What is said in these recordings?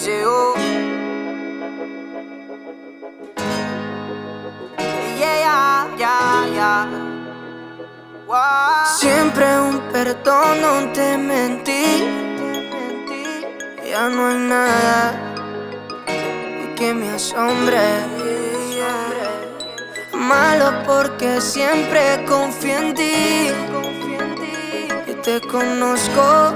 N-I-C-O. Yeah, yeah, yeah. Siempre un perdón, no te mentí. Ya no hay nada que me asombre. Malo porque siempre confío en ti. Y te conozco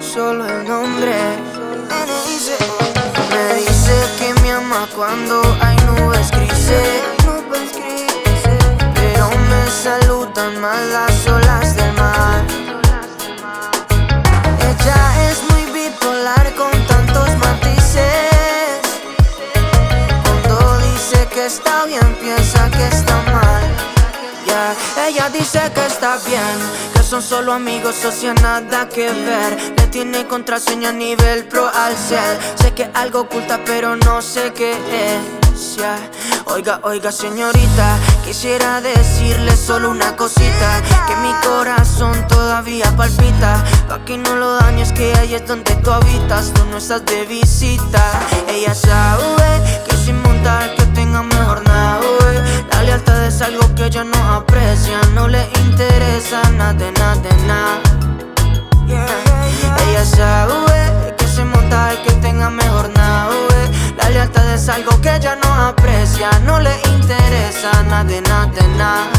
solo el nombre. Me dice que me ama cuando hay nubes grises. Pero me saludan más las olas del mar. Ella es muy bipolar con tantos matices. Cuando dice que está bien, piensa que está mal. Yeah. Ella dice que está bien, son solo amigos, socia nada que ver. Le tiene contraseña a nivel pro al ser. Sé que algo oculta, pero no sé qué es. yeah. Oiga, oiga, señorita, quisiera decirle solo una cosita: que mi corazón todavía palpita. Pa' que no lo dañes, que ahí es donde tú habitas, tú no estás de visita. Ella sabe que nada, de nada. Ella sabe que se monta el que tenga mejor nave. La lealtad es algo que ella no aprecia, no le interesa nada, de nada, de nada.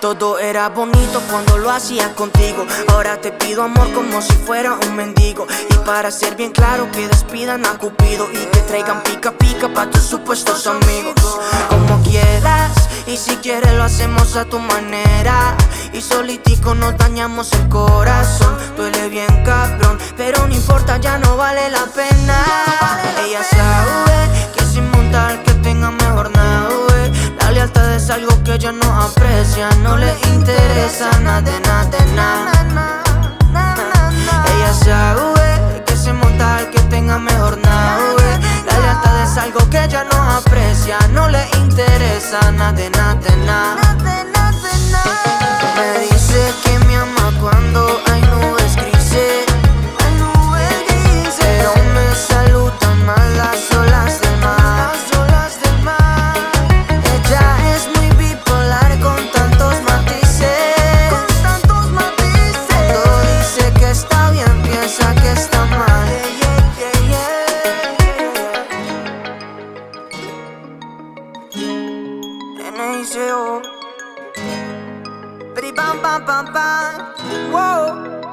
Todo era bonito cuando lo hacía contigo. Ahora te pido amor como si fuera un mendigo. Y para ser bien claro, que despidan a Cupido y que traigan pica pica para tus supuestos amigos. Como quieras, y si quieres lo hacemos a tu manera. Y solitico nos dañamos el corazón. Duele bien cabrón, pero no importa, ya no vale la pena. Ella sabe de nada. Ella sabe que se monta el que tenga mejor nave. La lealtad es algo que ella no aprecia, no le interesa nada, de nada, NACO. Bitty bam bam bam bam. Whoa.